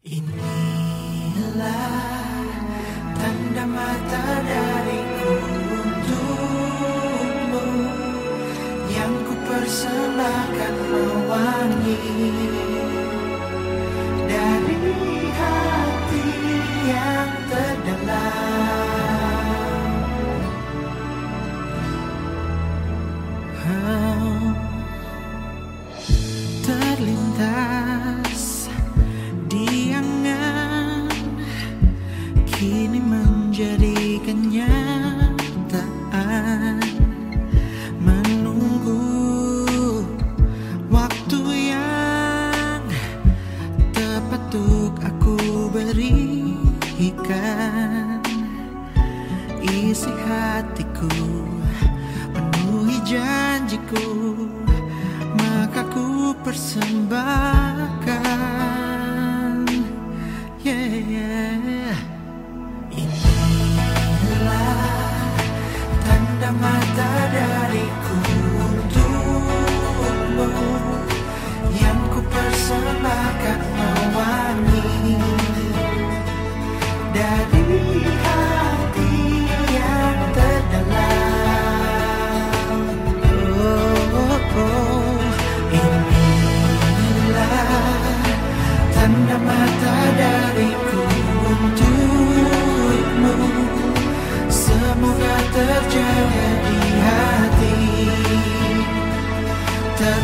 Inilah tanda mata dariku untukmu Yang ku persembahkan mewangi. Dari hati yang terdalam Isi hatiku penuhi janjiku Maka ku persembahkan mata dariku untukmu. Semoga terjadi di hati. Tak